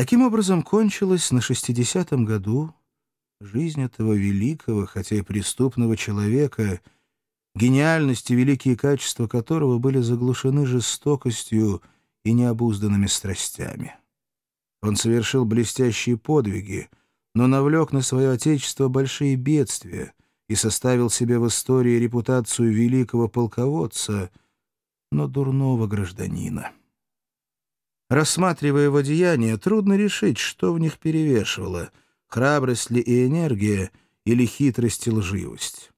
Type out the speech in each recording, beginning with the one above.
Таким образом, кончилась на 60-м году жизнь этого великого, хотя и преступного человека, гениальность и великие качества которого были заглушены жестокостью и необузданными страстями. Он совершил блестящие подвиги, но навлек на свое отечество большие бедствия и составил себе в истории репутацию великого полководца, но дурного гражданина. Рассматривая его деяния, трудно решить, что в них перевешивало — храбрость ли и энергия, или хитрость и лживость.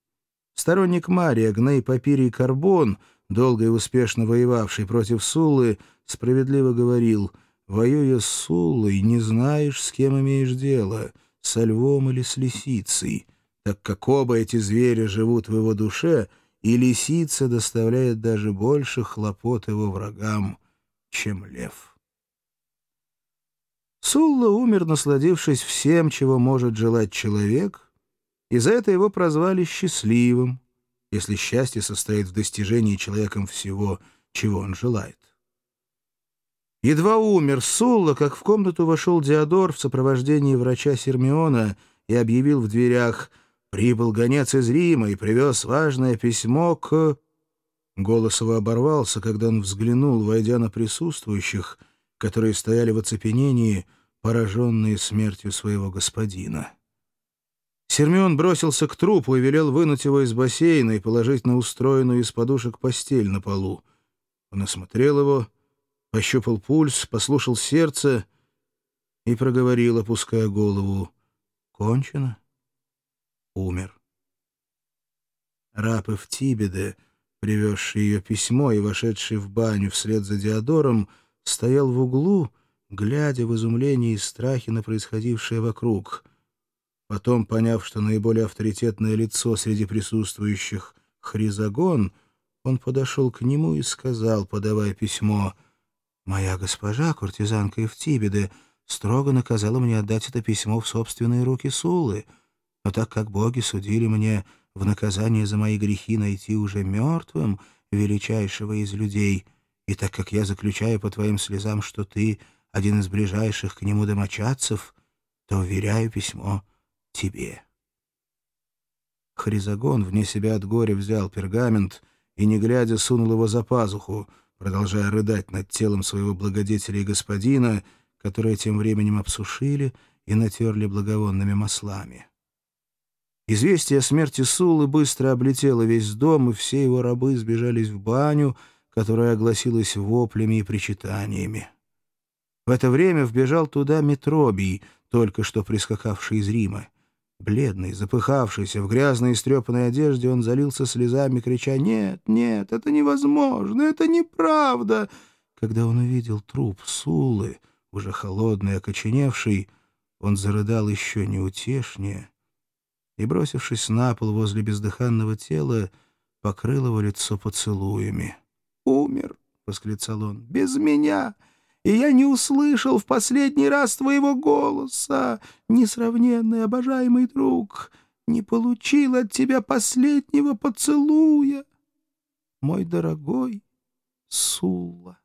Сторонник Мария, Гней Папирий Карбон, долго и успешно воевавший против Суллы, справедливо говорил, «Воюя с Суллой, не знаешь, с кем имеешь дело, со львом или с лисицей, так как оба эти зверя живут в его душе, и лисица доставляет даже больше хлопот его врагам, чем лев». Сулла умер, насладившись всем, чего может желать человек, и за это его прозвали «счастливым», если счастье состоит в достижении человеком всего, чего он желает. Едва умер Сулла, как в комнату вошел Диодор в сопровождении врача Сермиона и объявил в дверях «Прибыл гонец из Рима и привез важное письмо к...» Голос его оборвался, когда он взглянул, войдя на присутствующих — которые стояли в оцепенении, пораженные смертью своего господина. Сермион бросился к трупу и велел вынуть его из бассейна и положить на устроенную из подушек постель на полу. Он осмотрел его, пощупал пульс, послушал сердце и проговорил, опуская голову, «Кончено? Умер». Раб Эвтибеде, привезший ее письмо и вошедший в баню вслед за Диодором, — стоял в углу, глядя в изумлении и страхе на происходившее вокруг. Потом, поняв, что наиболее авторитетное лицо среди присутствующих — Хризагон, он подошел к нему и сказал, подавая письмо, «Моя госпожа, куртизанка Евтибеде, строго наказала мне отдать это письмо в собственные руки Сулы, но так как боги судили мне в наказание за мои грехи найти уже мертвым величайшего из людей — и так как я заключаю по твоим слезам, что ты один из ближайших к нему домочадцев, то уверяю письмо тебе». Хризагон вне себя от горя взял пергамент и, не глядя, сунул его за пазуху, продолжая рыдать над телом своего благодетеля и господина, которые тем временем обсушили и натерли благовонными маслами. Известие о смерти Сулы быстро облетело весь дом, и все его рабы сбежались в баню — которая огласилась воплями и причитаниями. В это время вбежал туда Метробий, только что прискакавший из Рима. Бледный, запыхавшийся, в грязной и стрепанной одежде, он залился слезами, крича «Нет, нет, это невозможно, это неправда!» Когда он увидел труп Сулы, уже холодный, окоченевший, он зарыдал еще неутешнее и, бросившись на пол возле бездыханного тела, покрыл его лицо поцелуями умер, — восклицал он, — без меня, и я не услышал в последний раз твоего голоса, несравненный обожаемый друг, не получил от тебя последнего поцелуя, мой дорогой Сула.